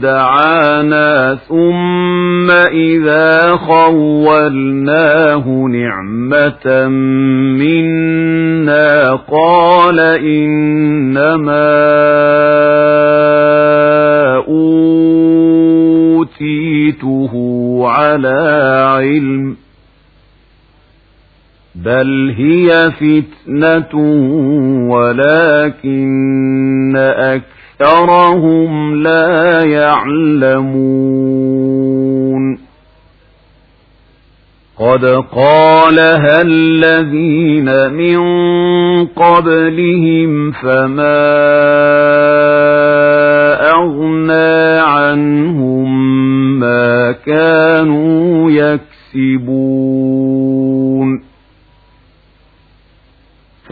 دعانا ثم إذا خولناه نعمة منا قال إنما أوتيته على علم بل هي فتنة ولكن أكثرهم لا يعلمون قد قالها الذين من قبلهم فما أغنى عنهم ما كانوا يكسبون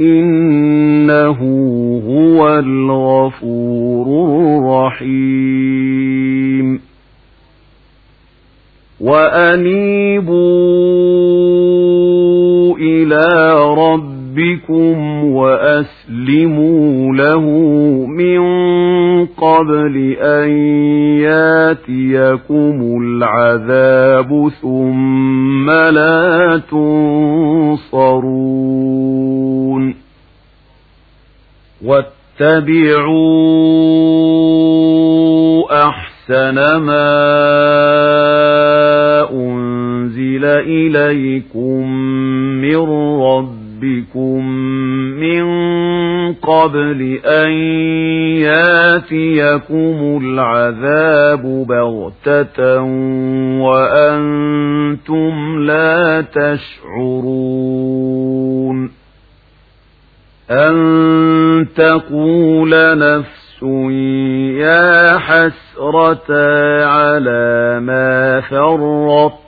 إنه هو الغفور الرحيم وأنيبوا ربكم وأسلموا له من قبل أن ياتيكم العذاب ثم لا تنصرون واتبعوا أحسن ما أنزل إليكم من ربكم من قبل أن ياتيكم العذاب بغتة وأنتم لا تشعرون أن تقول نفس يا حسرة على ما فرطت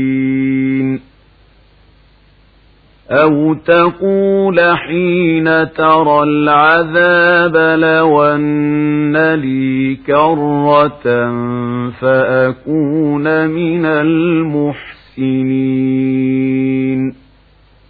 أو تقول حين ترى العذاب لو أن لي كرة فأكون من المحسنين